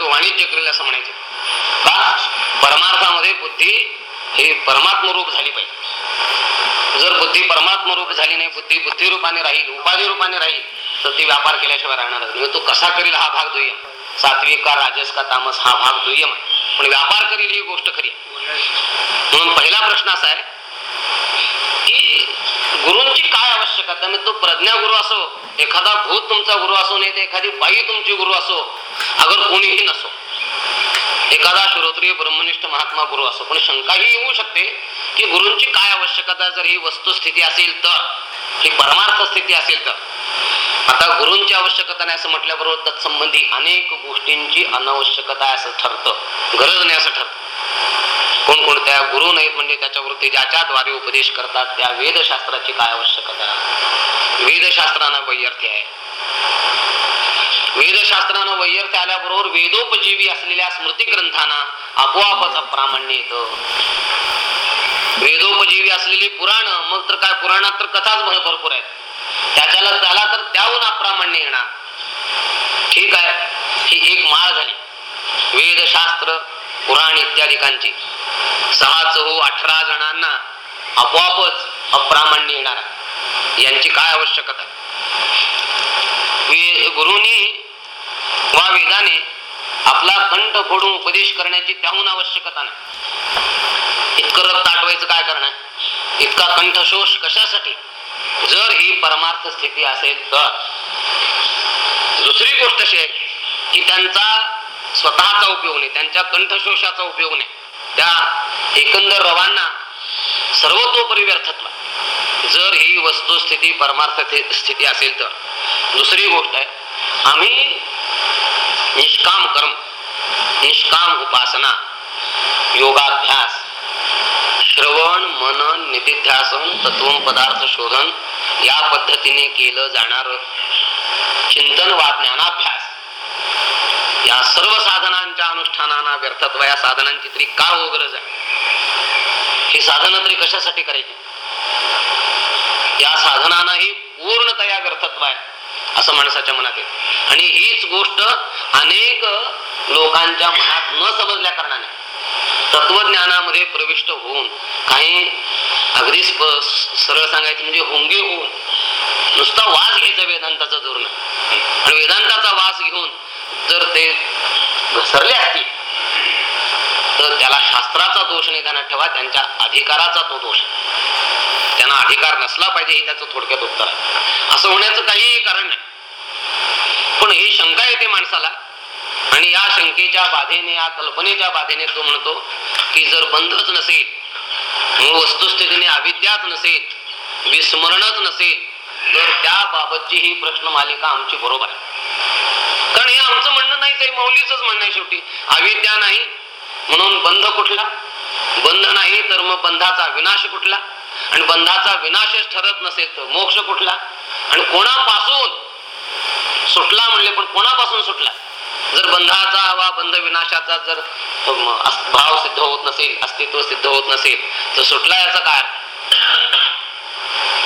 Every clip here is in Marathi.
तो वाणिज्य करेल असं म्हणायचे. का? परमार्थामध्ये बुद्धी ही परमात्म रूप झाली पाहिजे. जर बुद्धी परमात्म रूप झाली नाही बुद्धी बुद्धी रूपाने राहील उपाधी रूपाने राहील तर ती व्यापार केल्याशिवाय राहणारच नाही. म्हणजे तो कसा करील हा भाग दुय्यम. सात्विक का राजस का तामस हा भाग दुय्यम आहे. पण व्यापार करील ही गोष्ट खरी म्हणून पहिला प्रश्न असा आहे की गुरूंची काय आवश्यकता? म्हणजे तो प्रज्ञा गुरु असो एखादा भूत तुमचा गुरु असो नाही तर एखादी बाई तुमची गुरु असो अगर कोणीही नसो एखादा श्रोत्रिय ब्रह्मनिष्ठ महात्मा गुरु असो पण शंका ही येऊ शकते की गुरूंची काय आवश्यकता जर ही वस्तुस्थिती असेल तर ही परमार्थ स्थिती असेल तर. आता गुरूंची आवश्यकता नाही असं म्हटल्याबरोबर तत्संबंधी अनेक गोष्टींची अनावश्यकता आहे असं ठरतं. गरज नाही असं ठरतं. कोणकोणत्या गुरु नाहीत म्हणजे त्याच्यावरती ज्याच्याद्वारे उपदेश करतात त्या वेदशास्त्राची काय आवश्यकता वेदशास्त्रांना वैयर्थी आहे. वेदशास्त्रानं वैयक्त आल्याबरोबर वेदोपजीवी असलेल्या स्मृती ग्रंथांना आपोआपच अप्रामाण्य येत. वेदोपजीवी असलेली पुराण मग तर काय पुराणात तर कथाच भरपूर आहेत. त्याच्याला त्याला तर त्याहून अप्रामाण्य येणार. ठीक आहे. ही एक माळ झाली. वेदशास्त्र पुराण इत्यादिकांची. सहा चहू अठरा जणांना आपोआपच अप्रामाण्य येणार यांची काय आवश्यकता आहे? गुरुनी वा वेदाने आपला कंठ फोडून उपदेश करण्याची त्याहून आवश्यकता नाही. इतकं रक्त आठवायचं काय करणार? इतका कंठशोष कशासाठी? जर ही परमार्थ स्थिती असेल तर. दुसरी गोष्ट अशी आहे की त्यांचा स्वतःचा उपयोग नाही त्यांच्या कंठशोषाचा उपयोग नाही. त्या एकंदर रवांना सर्वतोपरी व्यर्थत्व. जर ही वस्तुस्थिती परमार्थ स्थिती असेल तर. दुसरी गोष्ट आहे आम्ही निष्काम कर्म निष्काम उपासना योगाभ्यास श्रवण मनन निधिध्यासन तत्व पदार्थ शोधन या पद्धतीने केलं जाणार चिंतन वा ज्ञानाभ्यास. या सर्व साधनांच्या अनुष्ठानाना व्यर्थत्व या साधनांची तरी का हो गरज आहे? ही साधनं तरी कशासाठी करायची? या साधनांनाही पूर्णतया व्यर्थत्व आहे. असं माणसाच्या मनात येत आणि हीच गोष्ट अनेक लोकांच्या मनात न समजल्या कारणाने तत्वज्ञानामध्ये प्रविष्ट होऊन काही अगदी सरळ सांगायचं म्हणजे होंगे होऊन नुसता वास घ्यायचा वेदांताचा जोर आणि वेदांताचा वास घेऊन जर ते घसरले असतील तर त्याला शास्त्राचा दोष नाही त्यांना ठेवा त्यांच्या अधिकाराचा तो दोष आहे. त्यांना अधिकार नसला पाहिजे हे त्याचं थोडक्यात उत्तर आहे. असं होण्याचं काहीही कारण नाही. पण ही शंका येते माणसाला. आणि या शंकेच्या बाधेने या कल्पनेच्या बाधेने तो म्हणतो की जर बंधच नसेल मूळ वस्तुस्थितीने अविद्याच नसेल विस्मरणच नसेल तर त्याबाबतची ही प्रश्न मालिका आमची बरोबर आहे. कारण हे आमचं म्हणणं नाही ते मौलीच म्हणणं आहे शेवटी. अविद्या नाही म्हणून बंध कुठला? बंध नाही तर मग बंधाचा विनाश कुठला? आणि बंधाचा विनाशच ठरत नसेल तर मोक्ष कुठला? आणि कोणापासून सुटला म्हणले पण कोणापासून सुटला? जर बंधाचा वा बंध विनाशाचा जर भाव सिद्ध होत नसेल अस्तित्व सिद्ध होत नसेल तर सुटला याचा काय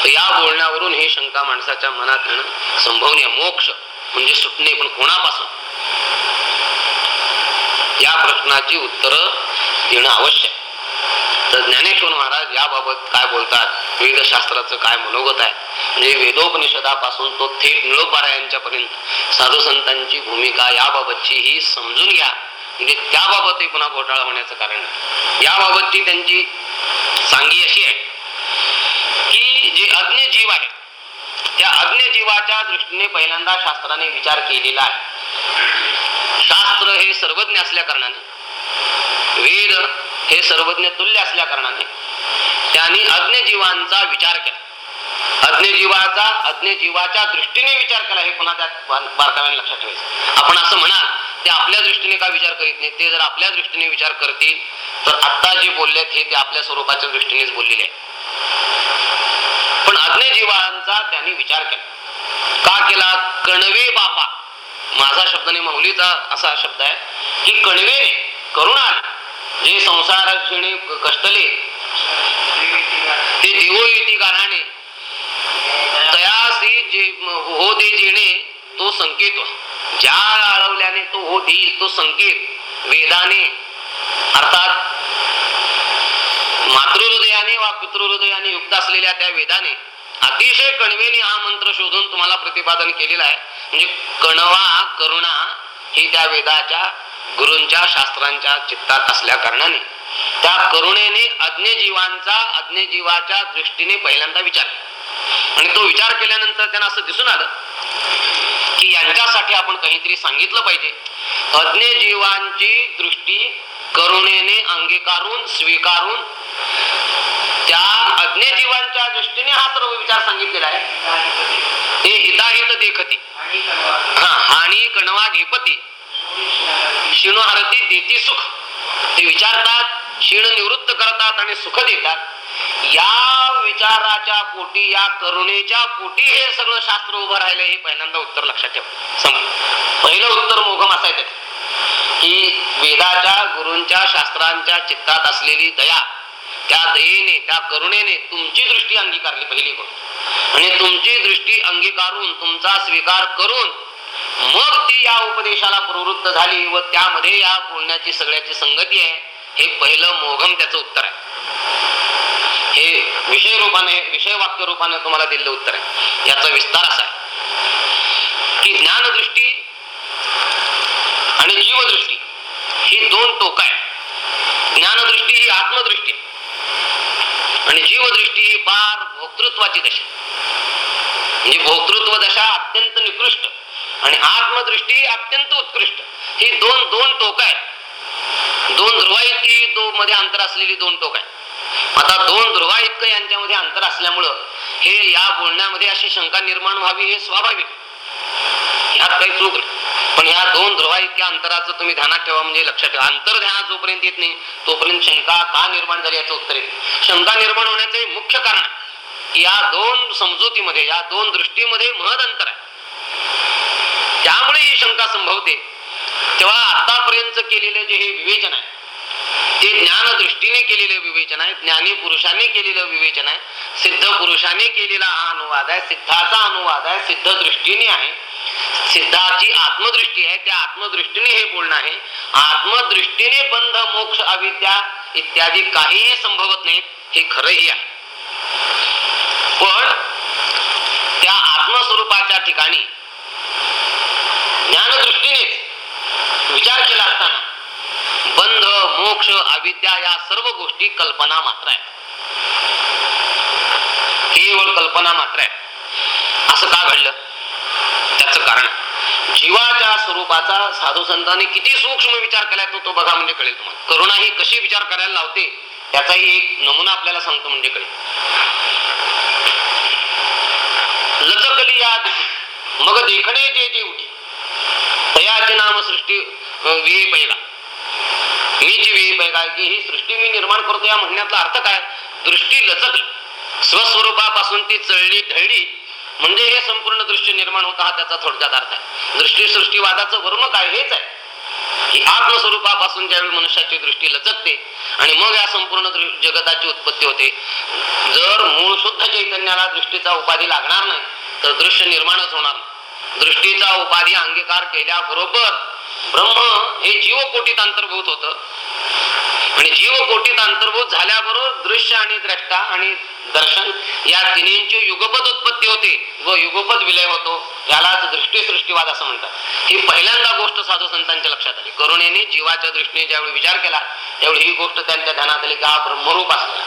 तर या बोलण्यावरून ही शंका माणसाच्या मनात येणं संभवनीय. मोक्ष म्हणजे सुटणे पण कोणापासून? या प्रश्नाची उत्तर देणं आवश्यक. तर ज्ञानेश्वर महाराज याबाबत काय बोलतात? वेदशास्त्राचं काय मनोगत आहे? म्हणजे वेदोपनिषदापासून तो थेट निळोपारायांच्या पर्यंत साधू संतांची भूमिका याबाबतची ही समजून घ्या. म्हणजे त्याबाबतही पुन्हा घोटाळा होण्याचं कारण याबाबतची त्यांची सांगी अशी आहे की जे अज्ञ जीव आहे त्या अज्ञ जीवाच्या दृष्टीने पहिल्यांदा शास्त्राने विचार केलेला आहे. शास्त्र हे सर्वज्ञ असल्या कारणाने वेद हे सर्वज्ञ तुल्य असल्या कारणाने त्यांनी अज्ञ जीवांचा विचार केला. अज्ञ जीवाचा अज्ञ जीवाच्या दृष्टीने विचार केला. हे पुन्हा त्यात बारकाव्याने लक्षात ठेवायचं. आपण असं म्हणा ते आपल्या दृष्टीने का विचार करीत नाही ते जर आपल्या दृष्टीने विचार करतील तर आत्ता जे बोललेत हे ते आपल्या स्वरूपाच्या दृष्टीनेच बोललेले आहे पण अज्ञजीवांचा त्यांनी विचार केला. का केला? कणवे बापा. माझा शब्द नाही माऊलीचा असा शब्द आहे की कणवे करुणा हे संसार क्षणी कष्टले. ते देवो इति गाराणे तयासी जे हो दे जेणे तो संकेत ज्या अळवल्याने तो हो देईल तो संकेत वेदाने अर्थात मातृहृदयाने वा पितृहृदयाने युक्त असलेल्या त्या वेदाने अतिशय कणवेने हा मंत्र शोधून तुम्हाला प्रतिपादन केलेला आहे. म्हणजे कणवा करुणा ही त्या वेदाच्या गुरूंच्या शास्त्रांच्या चित्तात असल्या कारणाने त्या करुणेने अज्ञजीवांचा अज्ञजीवाच्या दृष्टीने पहिल्यांदा विचार आणि तो विचार केल्यानंतर त्यांना असं दिसून आलं की यांच्यासाठी आपण काहीतरी सांगितलं पाहिजे. अज्ञजीवांची दृष्टी करुणेने अंगीकारून स्वीकारून त्या अज्ञजीवांच्या दृष्टीने हा सर्व विचार सांगितलेला आहे. ते हिताहित देखती. हा हानी कणवा घेपती. क्षीणहारती देती सुख. ते विचारतात क्षीण निवृत्त करतात आणि सुख देतात. या विचाराच्या पोटी या करुणेच्या पोटी हे सगळं शास्त्र उभं राहिलं हे पहिल्यांदा उत्तर लक्षात ठेवा. संपलं पहिलं उत्तर मोघम असायचं की वेदाच्या गुरूंच्या शास्त्रांच्या चित्तात असलेली दया त्या दयेने त्या करुणेने तुमची दृष्टी अंगीकारली पहिली गोष्ट. आणि तुमची दृष्टी अंगीकारून तुमचा स्वीकार करून मग ती या उपदेशाला प्रवृत्त झाली व त्यामध्ये या बोलण्याची सगळ्याची संगती आहे. हे पहिलं मोघम त्याचं उत्तर आहे. हे विषय रूपाने विषय वाक्य रूपाने तुम्हाला दिलेलं उत्तर आहे. याचा विस्तार असा आहे की ज्ञानदृष्टी आणि जीवदृष्टी ही दोन टोक आहे ज्ञानदृष्टी ही आत्मदृष्टी आणि जीवदृष्टी ही फार भोक्तृत्वाची दशा म्हणजे भोक्तृत्व दशा अत्यंत निकृष्ट. आणि आत्मदृष्टी अत्यंत उत्कृष्ट. ही दोन दोन टोक आहेत. दोन ध्रुवा इतकी दो मध्ये अंतर असलेली दोन टोक आहे आता दोन ध्रुवा इतकं यांच्यामध्ये अंतर असल्यामुळं हे या बोलण्यामध्ये अशी शंका निर्माण व्हावी हे स्वाभाविक. यात काही चूक नाही. पण या दोन ध्रुवा इतक्या अंतराचं तुम्ही ध्यानात ठेवा म्हणजे लक्षात ठेवा. अंतर ध्यानात जोपर्यंत येत नाही तोपर्यंत शंका का निर्माण झाली याचं उत्तर येते शंका निर्माण होण्याचं मुख्य कारण आहे. या दोन समजुतीमध्ये या दोन दृष्टीमध्ये महद अंतर आहे. त्यामुळे ही शंका संभवते तेव्हा आतापर्यंत केलेलं जे हे विवेचन आहे ते ज्ञान दृष्टीने केलेलं विवेचन आहे ज्ञानी पुरुषाने केलेलं विवेचन आहे सिद्ध पुरुषाने केलेला हा अनुवाद आहे सिद्धाचा अनुवाद आहे सिद्ध दृष्टीने आहे सिद्धाची आत्मदृष्टी आहे त्या आत्मदृष्टीने हे बोलणं आहे. आत्मदृष्टीने बंध मोक्ष अविद्या इत्यादी काहीही संभवत नाहीत हे खरंही आहे. पण त्या आत्मस्वरूपाच्या ठिकाणी ज्ञानदृष्टीनेच विचार केला असताना बंध मोक्ष अविद्या या सर्व गोष्टी कल्पना मात्र आहेत. केवळ कल्पना मात्र आहे असं का घडलं? त्याच कारण जीवाच्या स्वरूपाचा साधू संतांनी किती सूक्ष्म विचार केलाय तो तो बघा म्हणजे कळेल तुम्हाला. करुणा ही कशी विचार करायला लावते त्याचाही एक नमुना आपल्याला सांगतो म्हणजे कळेल. लचकली या मग देखणे जे जे उठी दयाची नाम सृष्टी पहिला. पैगा मीची विही पैगा की ही सृष्टी मी निर्माण करतो या म्हणण्यातला अर्थ काय? दृष्टी लचकली. स्वस्वरूपापासून ती चळली ढळली. म्हणजे हे संपूर्ण दृश्य निर्माण होता हा त्याचा थोडक्यात अर्थ आहे. दृष्टी सृष्टीवादाचं वर्ण काय? हेच आहे. की आत्मस्वरूपापासून ज्यावेळी मनुष्याची दृष्टी लचकते आणि मग या संपूर्ण जगताची उत्पत्ती होते. जर मूळ शुद्ध चैतन्याला दृष्टीचा उपाधी लागणार नाही तर दृश्य निर्माणच होणार नाही. दृष्टीचा उपाधी अंगीकार केल्याबरोबर ब्रह्म हे जीवकोटीत अंतर्भूत होत. आणि जीवकोटीत अंतर्भूत झाल्याबरोबर दृश्य आणि द्रष्टा आणि दर्शन या तिन्हींची युगपद उत्पत्ती होते. व युगपद विलय होतो यालाच दृष्टी सृष्टीवाद असं म्हणतात. ही पहिल्यांदा गोष्ट साधू संतांच्या लक्षात आली. करुणेने जीवाच्या दृष्टीने ज्यावेळी विचार केला त्यावेळी ही गोष्ट त्यांच्या ध्यानात आली का ब्रह्मरूप असलेला.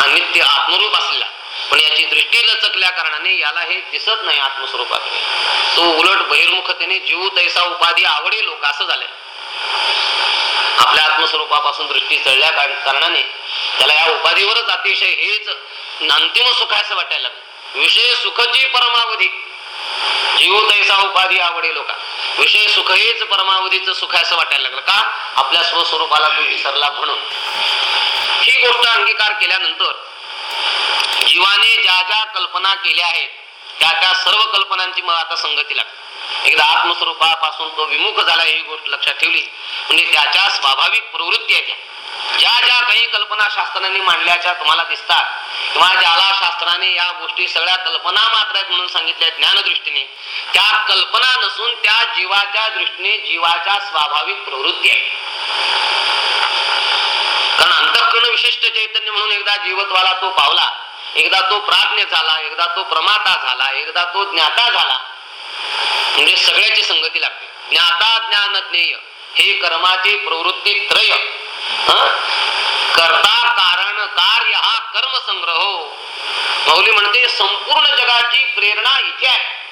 हा नित्य आत्मरूप असलेला. पण याची दृष्टी लचकल्या कारणाने याला हे दिसत नाही आत्मस्वरूपात. तो उलट बहिर्मुखतेने जीव तैसा उपाधी आवडे लोक असं झालंय. आपल्या आत्मस्वरूपापासून दृष्टी चढल्या कारणाने त्याला या उपाधीवरच अतिशय हेच अंतिम सुख असं वाटायला लागलं. विषय सुखची परमावधी. जीव तैसा उपाधी आवडे लोका. विषय सुख हेच परमावधीच सुख असं वाटायला लागलं. का? आपल्या स्वस्वरूपाला तो विसरला म्हणून. ही गोष्ट अंगीकार केल्यानंतर जीवाने ज्या ज्या कल्पना केल्या आहेत त्या त्या सर्व कल्पनांची मग आता संगती लागते. एकदा आत्मस्वरूपापासून तो विमुख झाला ही गोष्ट लक्षात ठेवली. म्हणजे त्याच्या स्वाभाविक प्रवृत्ती आहे ज्या ज्या काही कल्पना शास्त्रांनी मांडल्याच्या तुम्हाला दिसतात किंवा ज्याला शास्त्राने या गोष्टी सगळ्या कल्पना मात्र आहेत म्हणून सांगितल्या ज्ञानदृष्टीने त्या कल्पना नसून त्या जीवाच्या दृष्टीने जीवाच्या स्वाभाविक प्रवृत्ती आहे. कारण अंतःकरण विशिष्ट चैतन्य म्हणून एकदा जीवत्वाला तो पावला एकदा तो प्राज्ञ झाला एकदा तो प्रमाता झाला एकदा तो ज्ञाता झाला. म्हणजे सगळ्याची संगती लागते. ज्ञाता ज्ञान ज्ञेय हे कर्माची प्रवृत्ती त्रय. हं? कर्ता कारण कार्य हा कर्म संग्रह मौली म्हणते संपूर्ण जगाची प्रेरणा इथे आहे.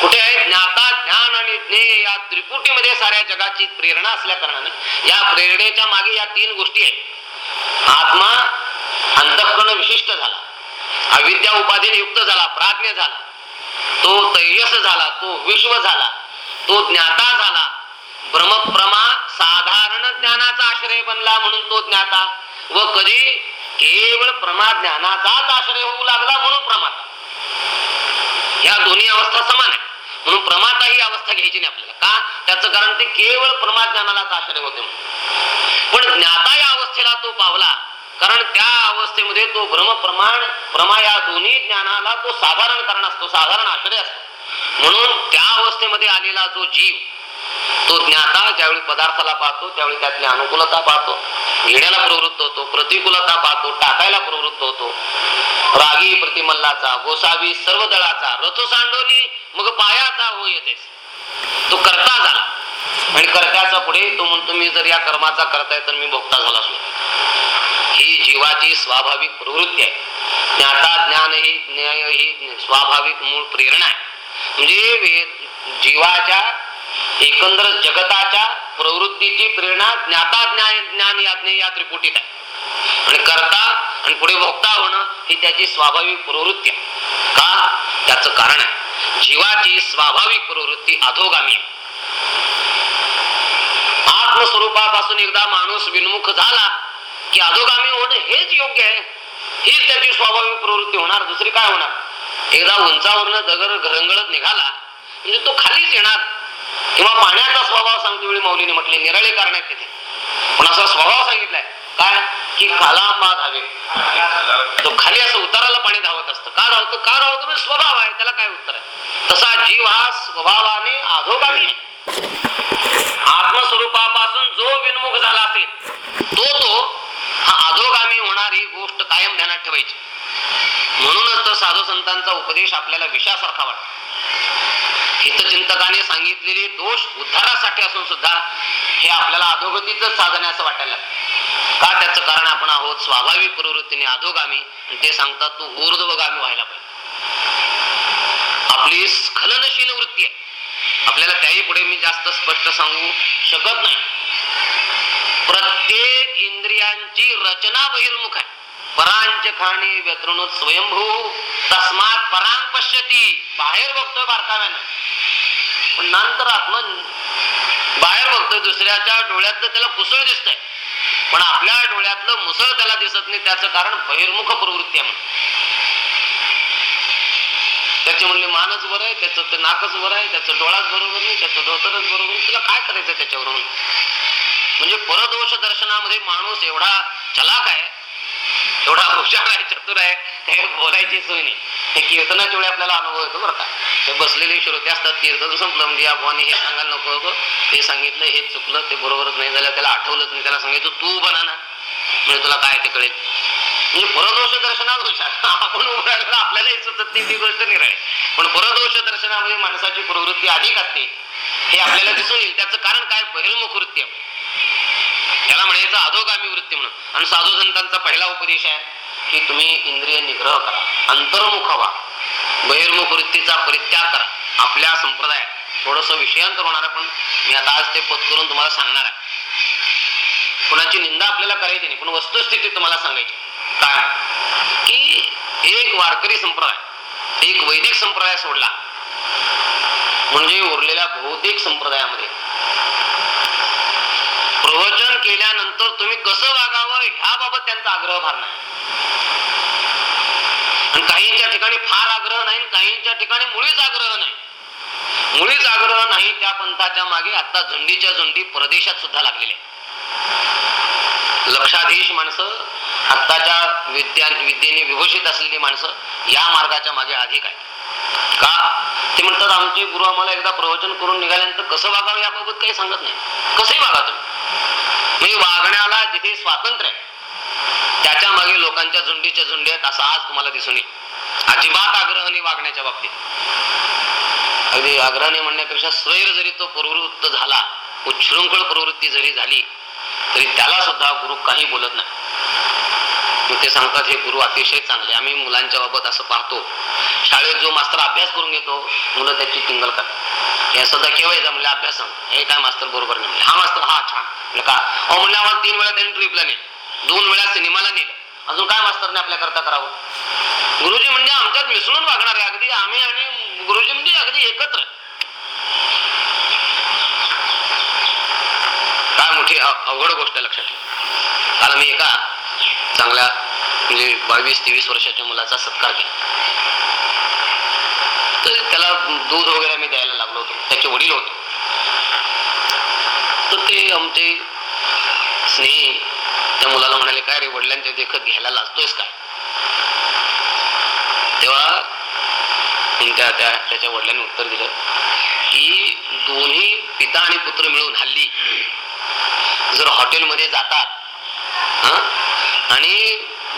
कुठे आहे? ज्ञाता ज्ञान आणि ज्ञेय या त्रिपुटीमध्ये साऱ्या जगाची प्रेरणा असल्या कारणाने या प्रेरणेच्या मागे या तीन गोष्टी आहेत. आत्मा अंतःकरण विशिष्ट झाला. अविद्या उपाधीने युक्त झाला प्राज्ञ झाला. तो तैयस झाला तो विश्व झाला तो ज्ञाता झाला. भ्रमप्रमा साधारण ज्ञानाचा आश्रय बनला म्हणून तो ज्ञाता व कधी केवळ प्रमा ज्ञानाचाच आश्रय होऊ लागला म्हणून प्रमाता. या दोन्ही अवस्था समान आहे म्हणून प्रमाता ही अवस्था घ्यायची नाही आपल्याला. का? त्याचं कारण ते केवळ प्रमा ज्ञानालाच आश्रय होते म्हणून. पण ज्ञाता या अवस्थेला तो पावला. कारण त्या अवस्थेमध्ये तो भ्रम प्रमाण प्रमा या दोन्ही ज्ञानाला तो साधारण कारण असतो साधारण आश्रय असतो. म्हणून त्या अवस्थेमध्ये आलेला जो जीव तो ज्ञाता ज्यावेळी पदार्थाला पाहतो त्यावेळी त्यातली अनुकूलता पाहतो. घेण्याला प्रवृत्त होतो प्रतिकूलता पाहतो टाकायला प्रवृत्त होतो. रागी प्रतिमल्लाचा गोसावी सर्व दळाचा रथ सांडोली मग पायाचा हो येतेस तो करता झाला. आणि कर्त्याचा पुढे तो म्हणतो मी जर या कर्माचा करताय तर मी भोगता झाला असतो. जीवाची स्वाभाविक प्रवृत्ती आहे. ज्ञाता ज्ञान ही ज्ञाय ही स्वाभाविक मूळ प्रेरणा आहे. म्हणजे जीवाच्या एकंदर जगताच्या प्रवृत्तीची प्रेरणा ज्ञाता ज्ञान ज्ञान या ज्ञेय या त्रिपुटीत आहे. आणि करता आणि पुढे भोगता होणं ही त्याची स्वाभाविक प्रवृत्ती आहे. का? त्याच कारण आहे. जीवाची स्वाभाविक प्रवृत्ती अधोगामी आहे. आत्मस्वरूपापासून एकदा माणूस विन्मुख झाला की अधोगामी होणं हेच योग्य आहे. ही त्याची स्वाभाविक प्रवृत्ती होणार दुसरी काय होणार? एकदा उंचावरनं दगर घरंगळत निघाला म्हणजे तो खालीच येणार. किंवा पाण्याचा स्वभाव सांगतो वेळी माऊलीने म्हटले निराळे कारण आहेत तिथे. पण असा स्वभाव सांगितलाय. काय? की खाला धावे तो खाली असं उताराला पाणी धावत असतं. का धावतं? का धावतं? म्हणजे स्वभाव आहे त्याला काय उत्तर आहे? तसा जीव हा स्वभावाने अधोगामी आहे. आत्मस्वरूपापासून जो विनमुख झाला असेल तो तो हा अधोगामी होणारी गोष्ट कायम ध्यानात ठेवायची. म्हणूनच तर साधू संतांचा उपदेश आपल्याला विषासारखा वाटतो. हितचिंतकाने सांगितलेले दोष उद्धारासाठी असून सुद्धा हे आपल्याला अधोगतीच साधन असं वाटायला का त्याचं कारण आपण आहोत? स्वाभाविक प्रवृत्तीने अधोगामी ते सांगतात तू ऊर्ध्वगामी व्हायला पाहिजे. आपली स्खलनशील वृत्ती आहे. आपल्याला त्याही पुढे मी जास्त स्पष्ट सांगू शकत नाही. प्रत्येक इंद्रियांची रचना बहिर्मुख आहे. परांच खाणे व्यतृणुत स्वयंभू तस्मात परांग पश्यती बाहेर बघतोय बारकाव्यानं पण नंतर आपण बाहेर बघतोय दुसऱ्याच्या डोळ्यातलं त्याला कुसळ दिसतंय. पण आपल्या डोळ्यातलं मुसळ त्याला दिसत नाही त्याचं कारण बहिर्मुख प्रवृत्ती आहे त्याचे म्हणले मानच बरं आहे त्याचं ते नाकच बरं आहे त्याचं डोळाच बरोबर नाही त्याचं धोतरच बरोबर नाही तुला काय करायचं त्याच्यावरून? म्हणजे परदोष दर्शनामध्ये माणूस एवढा चलाक आहे एवढा हुशार आहे चतुर आहे काही बोलायची सोय नाही. हे कीर्तनाच्या वेळी आपल्याला अनुभव येतो बरं का. ते बसलेले श्रोते असतात कीर्तन संपलं म्हणजे अभवानी भवानी हे सांगायला नको होतं ते सांगितलं हे चुकलं ते बरोबरच नाही झालं त्याला आठवलंच नाही. त्याला सांगायचं तू बना ना म्हणजे तुला काय ते कळेल? म्हणजे परदोष दर्शनात हुशार. आपण उभं आपल्यालाही सुचत नाही ती गोष्ट निराळी. पण परदोष दर्शनामध्ये माणसाची प्रवृत्ती अधिक असते. हे आपल्याला दिसून येईल. त्याचं कारण काय? बहिर्मुख वृत्ती आहे. याला म्हणायचं अधोगामी वृत्ती म्हणून. आणि साधू संतांचा पहिला उपदेश आहे की तुम्ही इंद्रिय निग्रह करा अंतर्मुख व्हा बहिर्मुख वृत्तीचा परित्याग करा. आपल्या संप्रदायात थोडस विषयांतर होणार आहे पण मी आता आज ते पद करून तुम्हाला सांगणार आहे. कुणाची निंदा आपल्याला करायची नाही पण वस्तुस्थिती तुम्हाला सांगायची काय? की एक वारकरी संप्रदाय एक वैदिक संप्रदाय सोडला. म्हणजे उरलेल्या भौतिक संप्रदायामध्ये प्रवचन केल्यानंतर तुम्ही कसं वागावं ह्याबाबत त्यांचा आग्रह फार नाही आणि काहींच्या ठिकाणी फार आग्रह नाही काहींच्या ठिकाणी मुळीच आग्रह नाही. मुळीच आग्रह नाही त्या पंथाच्या मागे आता झंडीच्या झंडी परदेशात सुद्धा लागलेली लक्षाधीश माणसं आत्ताच्या विद्या विद्येने विभूषित असलेली माणसं या मार्गाच्या मागे अधिक आहे का? ते म्हणतात आमचे गुरु आम्हाला एकदा प्रवचन करून निघाल्यानंतर कसं वागावं याबाबत काही सांगत नाही. कसंही वागा तुम्ही. वागण्याला जिथे स्वातंत्र्य आहे त्याच्यामागे लोकांच्या झुंडीच्या झुंडी आहेत असं आज तुम्हाला दिसून येईल. अजिबात आग्रहाने वागण्याच्या बाबतीत. अगदी आग्रहाने म्हणण्यापेक्षा स्वैर जरी तो प्रवृत्त झाला उच्छृंखळ प्रवृत्ती जरी झाली तरी त्याला सुद्धा गुरु काही बोलत नाही. मग ते सांगतात हे गुरु अतिशय चांगले आम्ही मुलांच्या बाबत असं पाहतो. शाळेत जो मास्तर अभ्यास करून घेतो मुलं त्याची टिंगल करतात. हे सध्या केव्हा येतं म्हणजे अभ्यास हे काय मास्तर बरोबर नाही हा मास्तर हा छान. का? अहो म्हणजे आम्हाला तीन वेळा त्यांनी ट्रिपला नेलं. दोन वेळा सिनेमाला नेलं. अजून काय मास्तरने आपल्या करता करावं? गुरुजी म्हणजे आमच्यात मिसळून वागणार. आहे अगदी आम्ही आणि गुरुजी म्हणजे अगदी एकत्र. काय मोठी अवघड गोष्ट लक्षात ठेव. कारण मी एका चांगल्या म्हणजे बावीस तेवीस वर्षाच्या मुलाचा सत्कार केला. तर त्याला दूध वगैरे मी द्यायला लागलो होतो. त्याचे वडील होते. तर ते आमचे स्नेही त्या मुलाला म्हणाले काय रे वडिलांच्या देखत घ्यायला लागतोयस काय? तेव्हा त्या त्याच्या वडिलांनी उत्तर दिलं की दोन्ही पिता आणि पुत्र मिळून हल्ली जर हॉटेलमध्ये जातात हा आणि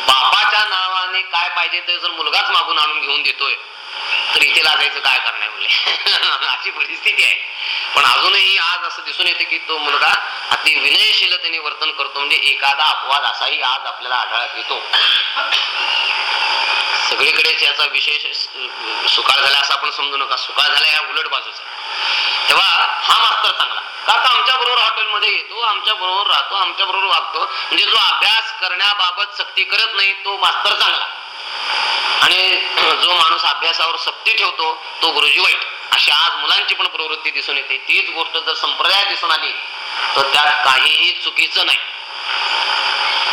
बापाच्या नावाने काय पाहिजे ते जर मुलगाच मागून आणून घेऊन देतोय तर इथे लागायचं काय करणार म्हणले अशी परिस्थिती आहे. पण अजूनही आज असं दिसून येते की तो मुलगा अति विनयशीलतेने वर्तन करतो म्हणजे एखादा अपवाद असाही आज आपल्याला आढळत येतो. सगळीकडेच याचा विशेष सुकाळ झाला असं आपण समजू नका. सुकाळ झाला या उलट बाजूचा. तेव्हा हा मास्तर चांगला. का आमच्या बरोबर हॉटेलमध्ये येतो आमच्या बरोबर राहतो आमच्या बरोबर वागतो. म्हणजे जो अभ्यास करण्याबाबत सक्ती करत नाही तो मास्तर चांगला. आणि जो माणूस अभ्यासावर सक्ती ठेवतो तो गुरुजी वाईट. अशी आज मुलांची पण प्रवृत्ती दिसून येते. तीच गोष्ट जर संप्रदाय दिसून आली तर त्यात काहीही चुकीचं नाही.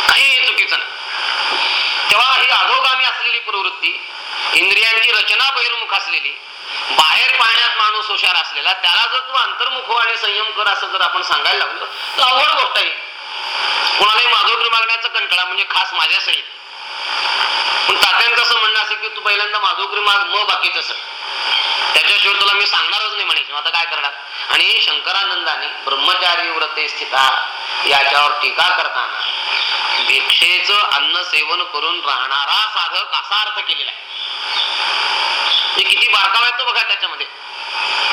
काहीही चुकीचं नाही. तेव्हा ही अधोगामी असलेली प्रवृत्ती इंद्रियांची रचना बहिर्मुख असलेली बाहेर पाहण्यात माणूस हुशार असलेला त्याला जर तू अंतर्मुख आणि संयम कर असं जर आपण सांगायला लागलो तर अवघड गोष्ट आहे. कोणालाही माधुरी मागण्याचा कंटाळा म्हणजे खास माझ्या सहित पण तात्यांचं असं म्हणणं असेल की तू पहिल्यांदा माधोग्री माग मग बाकीच असेल त्याच्याशिवाय तुला मी सांगणारच नाही म्हणायचं. आता काय करणार? आणि शंकरानंदाने ब्रह्मचारी व्रते स्थिता याच्यावर टीका करताना भिक्षेच अन्न सेवन करून राहणारा साधक असा अर्थ केलेला आहे. ते किती बारकावा येतो बघा त्याच्यामध्ये.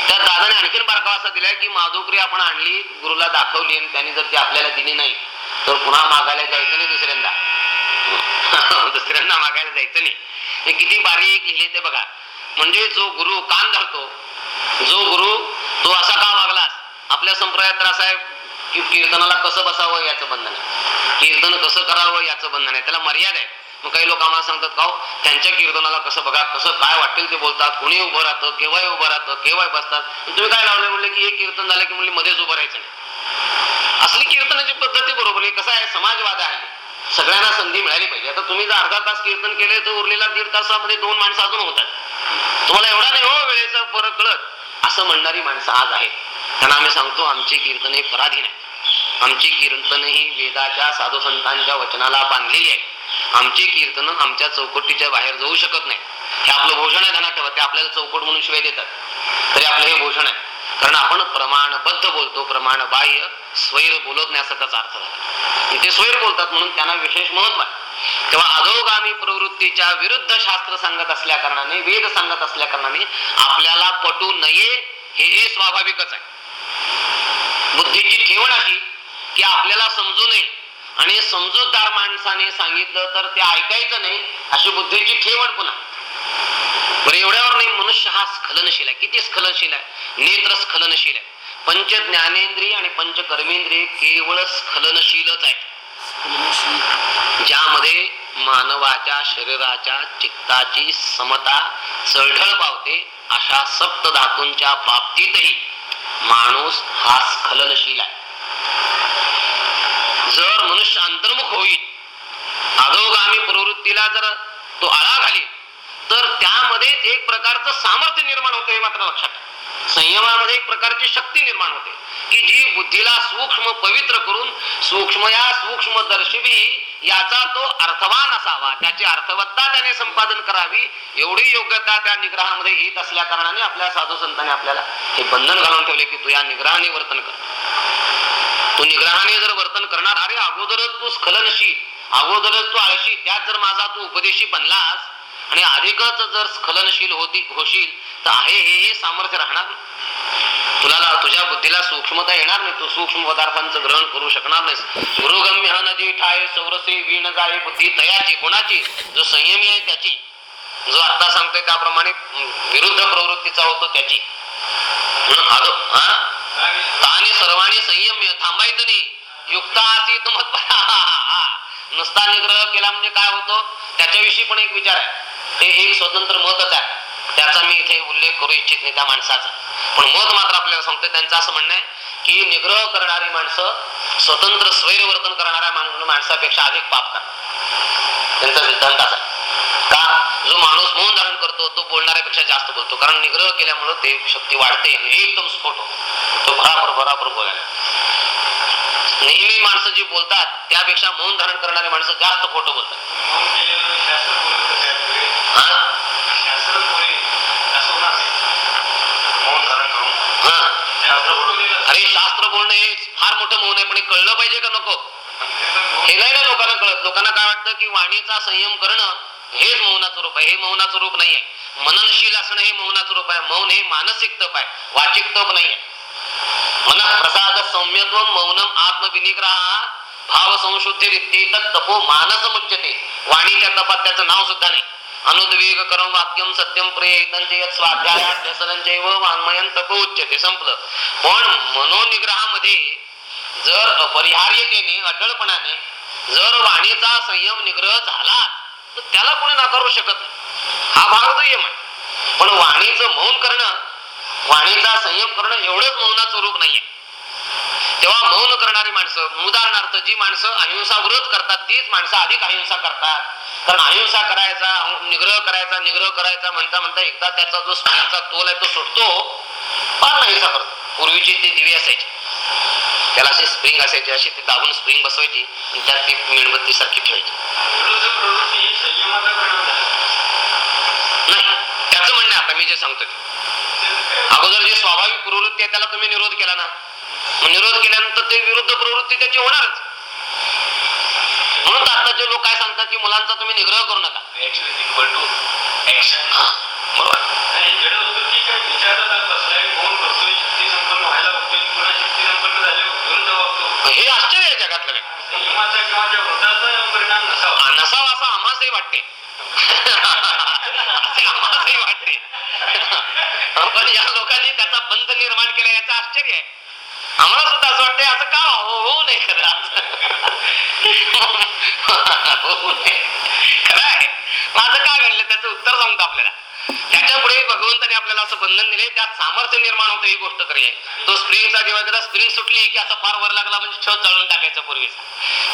त्या दादाने आणखीन बारकावा असा दिलाय की माधुकरी आपण आणली गुरुला दाखवली आणि त्यांनी जर ती आपल्याला दिली नाही तर पुन्हा मागायला जायचं नाही दुसऱ्यांदा. दुसऱ्यांदा मागायला जायचं नाही. हे किती बारीक लिहिले ते बघा. म्हणजे जो गुरु कान धरतो जो गुरु तो असा का वागलास? आपल्या संप्रदायात तर असा आहे की कीर्तनाला कसं बसावं याचं बंधन आहे. कीर्तन कसं करावं याचं बंधन आहे. त्याला मर्यादा आहे. मग काही लोक आम्हाला सांगतात का त्यांच्या कीर्तनाला कसं बघा कसं काय वाटेल ते बोलतात कोणी उभं राहतं केव्हाही उभं राहतं केव्हाही बसतात. तुम्ही काय लावले म्हणले की हे कीर्तन झालं की म्हणजे मध्येच उभं राहायचं नाही. असली कीर्तनाची पद्धती बरोबर आहे. कसं आहे? समाजवाद आहे. सगळ्यांना संधी मिळाली पाहिजे. आता तुम्ही जर अर्धा तास कीर्तन केले तर उरलेला दीड तासामध्ये दोन माणसं अजून होतात. तुम्हाला एवढा नाही हो वेळेचा फरक कळत. असं म्हणणारी माणसं आज आहेत. त्यांना आम्ही सांगतो आमची कीर्तन हे पराधीन आहे आमची कीर्तन ही वेदाच्या साधू संतांच्या वचनाला बांधलेली आहे आमची कीर्तन आमच्या चौकटीच्या बाहेर जाऊ शकत नाही. हे आपलं भूषण आहे ध्यानात ठेवा ते आपल्याला चौकट म्हणून शिवाय देतात. तरी आपलं हे भूषण आहे. कारण आपण प्रमाणबद्ध बोलतो प्रमाण बाह्य स्वैर बोलत नाही असा त्याचा अर्थ झाला. ते स्वैर बोलतात म्हणून त्यांना विशेष महत्त्व आहे. तेव्हा अधोगामी प्रवृत्तीच्या विरुद्ध शास्त्र सांगत असल्या कारणाने वेद सांगत असल्या कारणाने आपल्याला पटू नये हे हे स्वाभाविकच आहे. बुद्धीची ठेवण अशी की आपल्याला समजू नये. आणि समजूतदार माणसाने सांगितलं तर ते ऐकायचं नाही अशी बुद्धीची ठेवण पुन्हा. बरं एवढ्यावर नाही मनुष्य हा स्खलनशील आहे. किती स्खलनशील आहे? नेत्र स्खलनशील आहे. पंच ज्ञानेंद्रिय आणि पंच कर्मेंद्रिय केवळ स्खलनशीलच आहे ज्यामध्ये मानवाच्या शरीराच्या चित्ताची समता चढळ पावते अशा सप्त धातूंच्या बाबतीतही माणूस हा स्खलनशील आहे जर मनुष्य अंतर्मुख होईल. अधोगामी प्रवृत्तीला जर तो आळा घालील तर त्यामध्ये एक प्रकारचं सामर्थ्य निर्माण होतं हे मात्र लक्षात संयमामध्ये एक प्रकारची शक्ती निर्माण होते. की जी बुद्धीला सूक्ष्म पवित्र करून सूक्ष्म या सूक्ष्म दर्शवी याचा तो अर्थवान असावा त्याची अर्थवत्ता त्याने संपादन करावी एवढी योग्यता त्या निग्रहामध्ये येत असल्या कारणाने आपल्या साधू संतांनी आपल्याला हे बंधन घालून ठेवले की तू या निग्रहाने वर्तन कर. तू निग्रहाने जर वर्तन करणार अरे अगोदरच तू स्खलनशी अगोदरच तू आळशी त्यात जर माझा तू उपदेशी बनलास आणि अधिकच जर स्खलनशील होती होशील तर आहे हे सामर्थ्य राहणार तुला तुझ्या बुद्धीला सूक्ष्मता येणार नाही तू सूक्ष्म पदार्थांचं ग्रहण करू शकणार नाहीस. गुरुगम्य नदी ठाय सौरसे वीण जाय बुद्धी तयाची कोणाची जो संयमी आहे त्याची. जो आता सांगतोय त्याप्रमाणे विरुद्ध प्रवृत्तीचा होतो त्याची. म्हणून आदो हा? ताने सर्वाने संयम थांबायचं नाही. युक्त आसीत मत नुसता निग्रह केला म्हणजे काय होतो? त्याच्याविषयी पण एक विचार आहे. ते एक स्वतंत्र मतच आहे. त्याचा मी इथे उल्लेख करू इच्छित नाही त्या माणसाचा. पण मत मात्र आपल्याला सांगतोय. त्यांचं असं म्हणणं आहे की निग्रह करणारी माणसं स्वतंत्र स्वैरवर्तन करणाऱ्या माणसापेक्षा अधिक पाप करतात. त्यांचा सिद्धांत असा आहे. का जो माणूस मौन धारण करतो तो बोलणाऱ्यापेक्षा जास्त बोलतो. कारण निग्रह केल्यामुळे ते शक्ती वाढते एकदम स्फोट होतो. तो भराभर भराभर बोलायला नेहमी माणसं जी बोलतात त्यापेक्षा मौन धारण करणारी माणसं जास्त खोटं बोलतात. अरे शास्त्र बोलणं हे फार मोठं मौन आहे पण हे कळलं पाहिजे का नको? हे नाही ना लोकांना कळत. लोकांना काय वाटतं की वाणीचा संयम करणं हेच मौनाचं रूप आहे. हे मौनाचं रूप नाही आहे मननशील असणं हे मौनाचं रूप आहे. मौन हे मानसिक तप आहे. वाचिक तप नाहीये. मन प्रसाद सौम्यत्व मौनम आत्मविनिग्रह भाव संशुद्धी तपो मानस मुच्यते. वाणीच्या तपात त्याचं नाव सुद्धा नाही. अनुद्वेग करम वाक्यम सत्यम प्रिय स्वाध्याय वाङ्मयन तप उच्यते. संपलं. पण मनोनिग्रहामध्ये जर अपरिहार्यतेने अटळपणाने जर वाणीचा संयम निग्रह झाला तर त्याला कोणी नाकारू शकत नाही. हा भाग दुय्यम आहे पण वाणीचं मौन करणं वाणीचा संयम करणं एवढंच मौनाचं रूप नाहीये. तेव्हा मौन करणारी माणसं उदाहरणार्थ जी माणसं अहिंसा विरोध करतात तीच माणसं अधिक अहिंसा करतात. कारण अहिंसा करायचा निग्रह करायचा निग्रह करायचा म्हणता म्हणता एकदा त्याचा जो स्त्रीचा तोल आहे तो सुटतो फार नाहीसा करतो पूर्वीची ती दिवी असायची. त्याला अशी स्प्रिंग असायची अशी ती दाबून स्प्रिंग बसवायची आणि त्यात ती मेणबत्ती सारखी ठेवायची. नाही त्याचं म्हणणं आता मी जे सांगतो ते. अगोदर जी स्वाभाविक प्रवृत्ती आहे त्याला तुम्ही निरोध केला ना. निरोध केल्यानंतर ते विरुद्ध प्रवृत्ती त्याची होणारच. म्हणून तर आताचे लोक काय सांगतात की मुलांचा तुम्ही निग्रह करू नका. हा, हे आश्चर्य आहे जगातलं नसावा. असं आम्हासही वाटते. वाटते. पण या लोकांनी त्याचा पंथ निर्माण केला याचं आश्चर्य आहे. आम्हाला सुद्धा असं वाटतंय असं का हो- होऊ नये खरं. होऊ नये खरं आहे. माझं काय घडलं त्याचं उत्तर सांगतो आपल्याला. त्याच्या पुढे भगवंताने आपल्याला असं बंधन दिले त्यात सामर्थ्य निर्माण होतं ही गोष्ट खरी आहे. तो स्प्रिंगचा जेव्हा त्याला स्प्रिंग सुटली की असं फार वर लागला म्हणजे छत जाळून टाकायचा पूर्वीचा.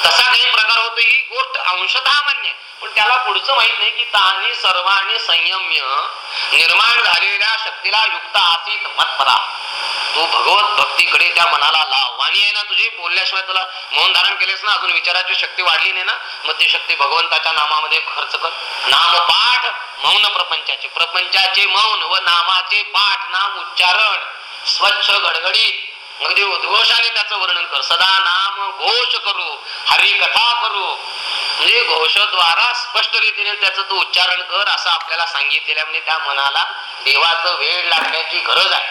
तसा काही प्रकार होतो ही गोष्ट अंशतः मान्य आहे. पण त्याला पुढचं माहीत नाही की तानी सर्वांनी संयम्य निर्माण झालेल्या शक्तीला युक्त आसित मतपरा तू भगवत भक्तीकडे त्या मनाला लाव. वाणी आहे ना तुझी? बोलल्याशिवाय तुला मौन धारण केलेस ना? अजून विचाराची शक्ती वाढली नाही ना? मग ती शक्ती भगवंताच्या नामामध्ये खर्च कर. नाम पाठ मौन प्रपंचाचे. प्रपंचाचे मौन व नामाचे पाठ. नाम उच्चारण. स्वच्छ गडगडीत. अगदी उद्घोषाने त्याचं वर्णन कर. सदा नाम घोष करू हरी कथा करू. म्हणजे घोषद्वारा स्पष्ट रीतीने त्याचं तू उच्चारण कर असं आपल्याला सांगितलेल्या म्हणजे त्या मनाला देवाचं वेळ लागण्याची गरज आहे.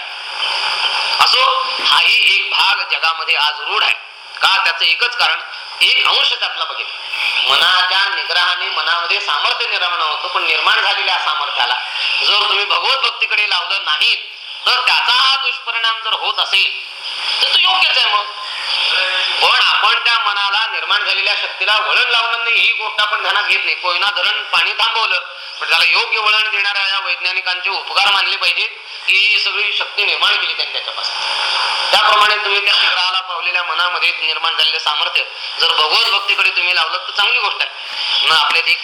असो हाही एक भाग जगामध्ये आज रूढ आहे. का? त्याचं एकच कारण एक अंश त्यातला बघितलं. मनाच्या निग्रहाने मनामध्ये सामर्थ्य निर्माण होतं पण निर्माण झालेल्या सामर्थ्याला जर तुम्ही भगवत भक्तीकडे लावलं नाहीत तर त्याचा हा दुष्परिणाम जर होत असेल तर तो योग्यच आहे मग. पण आपण त्या मनाला निर्माण झालेल्या शक्तीला वळण लावलं नाही ही गोष्ट आपण ध्यानात घेत नाही. कोयना धरण पाणी थांबवलं पण त्याला योग्य वळण देणाऱ्या या वैज्ञानिकांचे उपकार मानले पाहिजेत की ही सगळी शक्ती निर्माण केली त्यांनी त्याच्यापासून. त्याप्रमाणे तुम्ही त्या निग्रहाला पावलेल्या मनामध्ये निर्माण झालेले सामर्थ्य जर भगवत भक्तीकडे तुम्ही लावलं तर चांगली गोष्ट आहे. मग आपल्या ती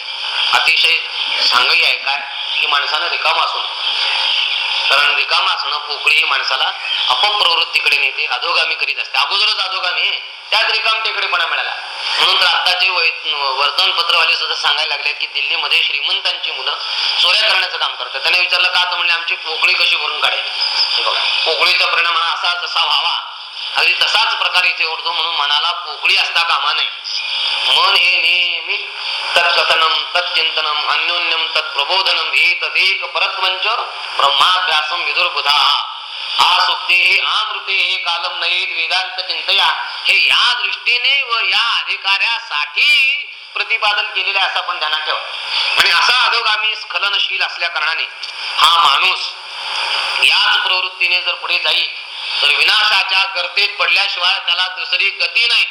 अतिशय सांगही आहे काय की माणसानं रिकाम असून कारण रिकाम असणं पोकळी ही माणसाला अपप्रवृत्तीकडे नेते अधोगामी करीत असते. अगोदरच अधोगामी आहे. त्यात रिकामटेकडेपणा मिळाला. म्हणून तर आताचे वर्तमानपत्रवाले सुद्धा सांगायला लागले की दिल्लीमध्ये श्रीमंतांची मुलं चोऱ्या करण्याचं काम करतात. त्याने विचारलं का तर म्हणजे आमची पोकळी कशी भरून काढायची बघा. पोकळीचा परिणाम हा असा जसा व्हावा अगदी तसाच प्रकार इथे उडतो म्हणून मनाला पोकळी असता कामा नये. मन हे नेहमी तत्कथनम तत्चिंतनम अन्योन्यम तत्प्रबोधनम हे परत्वंच ब्रह्माभ्यासम विदुर्बुधा। हा सुप्ते हे आमृते हे कालम नयेत वेदांत चिंतया हे या दृष्टीने व या अधिकाऱ्यासाठी प्रतिपादन केलेले असं आपण ध्यानात ठेवा. आणि असा अधोगामी स्खलनशील असल्या कारणाने हा माणूस याच प्रवृत्तीने जर पुढे जाईल तर विनाशाच्या गर्दीत पडल्याशिवाय त्याला दुसरी गती नाही.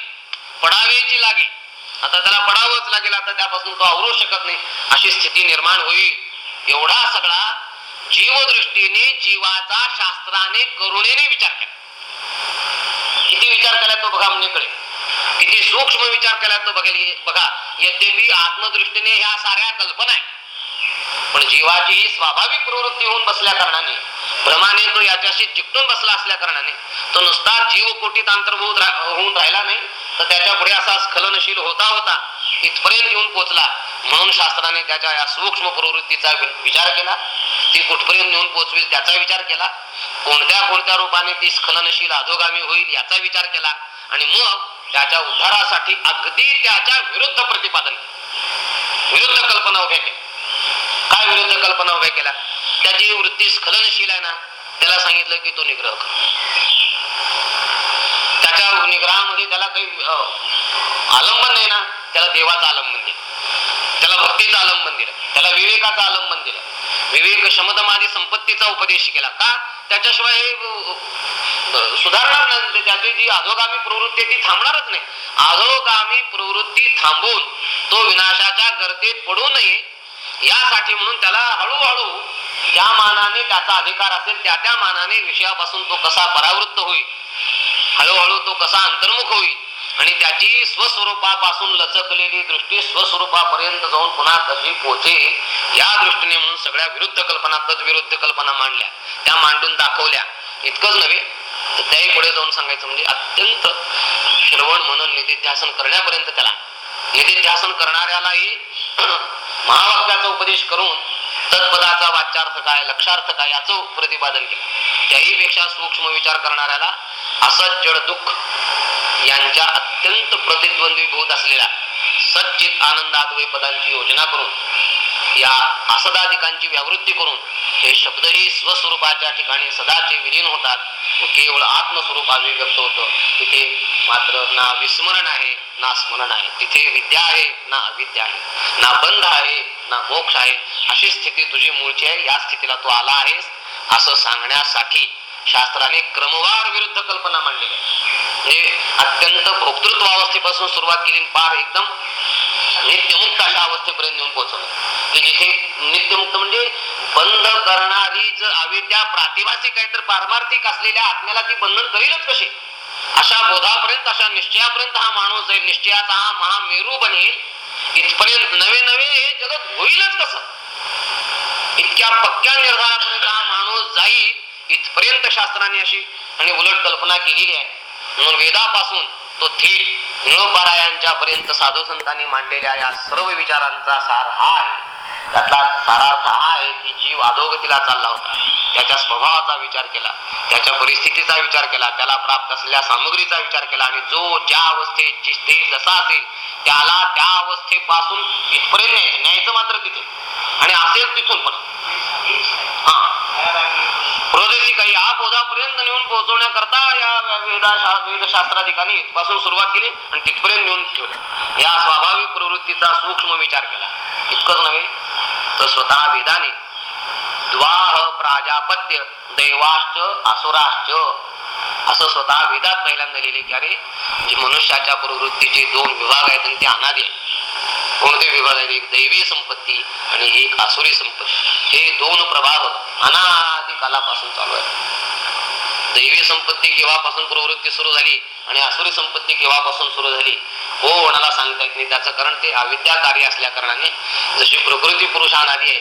पडावेची लागेल. आता त्याला पडावंच लागेल आता त्यापासून तो आवरू शकत नाही. अशी स्थिती निर्माण होईल. एवढा सगळा जीवदृष्टीने जीवाचा शास्त्राने करुणेने विचार केला. किती विचार केला तो बघा म्हणजे कळेल किती सूक्ष्म विचार केला तो बघेल. बघा यद्यपि आत्मदृष्टीने ह्या साऱ्या कल्पना आहे पण जीवाची ही स्वाभाविक प्रवृत्ती होऊन बसल्या कारणाने भ्रमाने तो याच्याशी चिकटून बसला असल्या कारणाने तो नुसता जीव कोटीत अंतर्भूत होऊन राहिला नाही तर त्याच्या पुढे असा स्खलनशील होता होता इथपर्यंत येऊन पोचला. म्हणून शास्त्राने त्याच्या या सूक्ष्म प्रवृत्तीचा विचार केला. ती कुठपर्यंत नेऊन पोचवेल त्याचा विचार केला. कोणत्या कोणत्या रूपाने ती स्खलनशील अधोगामी होईल याचा विचार केला. आणि मग त्याच्या उद्धारासाठी अगदी त्याच्या विरुद्ध प्रतिपादन विरुद्ध कल्पना उभ्या केल्या. काय विरुद्ध कल्पना उभ्या केला त्याची वृत्ती स्खलनशील आहे ना त्याला सांगितलं की तो निग्रह कर. त्याच्या निग्रहामध्ये त्याला काही आलंबन नाही ना त्याला देवाचं आलंबन दिलं. त्याला भक्तीचं आलंबन दिलं. त्याला विवेकाचं आलंबन दिलं. विवेक शमदमादी संपत्तीचा उपदेश केला. का? त्याच्याशिवाय हे सुधारणार नाही. म्हणजे त्याची जी अधोगामी प्रवृत्ती ती थांबणारच नाही. अधोगामी प्रवृत्ती थांबून तो विनाशाच्या गर्दीत पडू नये यासाठी म्हणून त्याला हळूहळू ज्या मानाने त्याचा अधिकार असेल त्या त्या मानाने विषयापासून तो कसा परावृत्त होईल हळूहळू तो कसा अंतर्मुख होईल आणि त्याची स्वस्वरूपापासून लचकलेली दृष्टी स्वस्वरूपापर्यंत जाऊन पुन्हा कशी पोहोचे या दृष्टीने म्हणून सगळ्या विरुद्ध कल्पना तद्विरुद्ध कल्पना मांडल्या. त्या मांडून दाखवल्या. इतकंच नव्हे तर त्याही पुढे जाऊन सांगायचं म्हणजे अत्यंत श्रवण म्हणून निधिध्यासन करण्यापर्यंत त्याला. निधिध्यासन करणाऱ्यालाही महावाक्याचा उपदेश करून तत्पदाचा वाच्यार्थ काय लक्षार्थ काय याचं प्रतिपादन केलं. त्याही पेक्षा सूक्ष्म विचार करणाऱ्याला असं जड दुःख यांच्या अत्यंत प्रतिद्वंद्वीभूत असलेल्या सच्चित आनंदाद्वय पदांची योजना करून या असदाधिकांची व्यावृत्ती करून हे शब्दही स्वस्वरूपाच्या ठिकाणी सदाचे विलीन होतात. व केवळ आत्मस्वरूप अभिव्यक्त होतं. तिथे मात्र ना विस्मरण आहे ना स्मरण आहे. तिथे विद्या आहे ना अविद्या आहे. ना बंध आहे ना मोक्ष आहे. अशी स्थिती तुझी मूळची आहे. या स्थितीला तू आला आहेस असं सांगण्यासाठी शास्त्राने क्रमवार विरुद्ध कल्पना मांडलेली आहे म्हणजे अत्यंत भोक्तृत्व अवस्थेपासून सुरुवात केली आणि पार एकदम नित्यमुक्त अशा अवस्थेपर्यंत येऊन पोहोचवलं. की जिथे नित्यमुक्त म्हणजे बंध करणारी जर हवी त्या प्रातिभासिक आहे तर पारमार्थिक असलेल्या आत्म्याला ती बंधन करेलच कशी? अशा बोधापर्यंत अशा निश्चयापर्यंत हा माणूस जाईल. निश्चयाचा हा महामेरू बनेल. इथपर्यंत नवे नवे हे जगत होईलच कस इतक्या पक्क्या निर्धारापर्यंत हा माणूस जाईल इथपर्यंत शास्त्राने अशी आणि उलट कल्पना केलेली आहे. म्हणून वेदापासून तो थेट निळोपारायांच्या पर्यंत साधू संतांनी मांडलेल्या या सर्व विचारांचा सार हा आहे. त्यातला सारार्थ हा आहे की जीव अधोगतीला चालला होता. त्याच्या स्वभावाचा विचार केला त्याच्या परिस्थितीचा विचार केला त्याला प्राप्त असलेल्या सामग्रीचा विचार केला आणि जो ज्या अवस्थेत जिथे जसा असेल त्याला त्या अवस्थेपासून इथपर्यंत न्यायचं न्यायचं मात्र तिथे. आणि असेल तिथून पण. हा. प्रदेशी काही या बोधापर्यंत नेऊन पोहोचवण्याकरता या वेदा वेदशास्त्राधिकांनी इथपासून सुरुवात केली आणि तिथपर्यंत नेऊन ठेवलं. या स्वाभाविक प्रवृत्तीचा सूक्ष्म विचार केला. इतकंच नव्हे तर स्वतः वेदाने द्वाह प्राजापत्य दैवाश्च असुराश्च असं स्वतः वेदात पहिल्यांदा लिहिले की अरे जे मनुष्याच्या प्रवृत्तीचे दोन विभाग आहेत आणि ते अनादी आहेत. कोणते विभाग एक दैवी संपत्ती आणि एक आसुरी संपत्ती. हे दोन प्रभाव अनादि कालापासून चालू आहे दैवी संपत्ती केव्हापासून प्रवृत्ती सुरू झाली आणि आसुरी संपत्ती केव्हापासून सुरू झाली हो कोणाला सांगता येत नाही. त्याचं कारण ते अविद्या कार्य असल्या कारणाने जशी प्रकृती पुरुषानादी आहे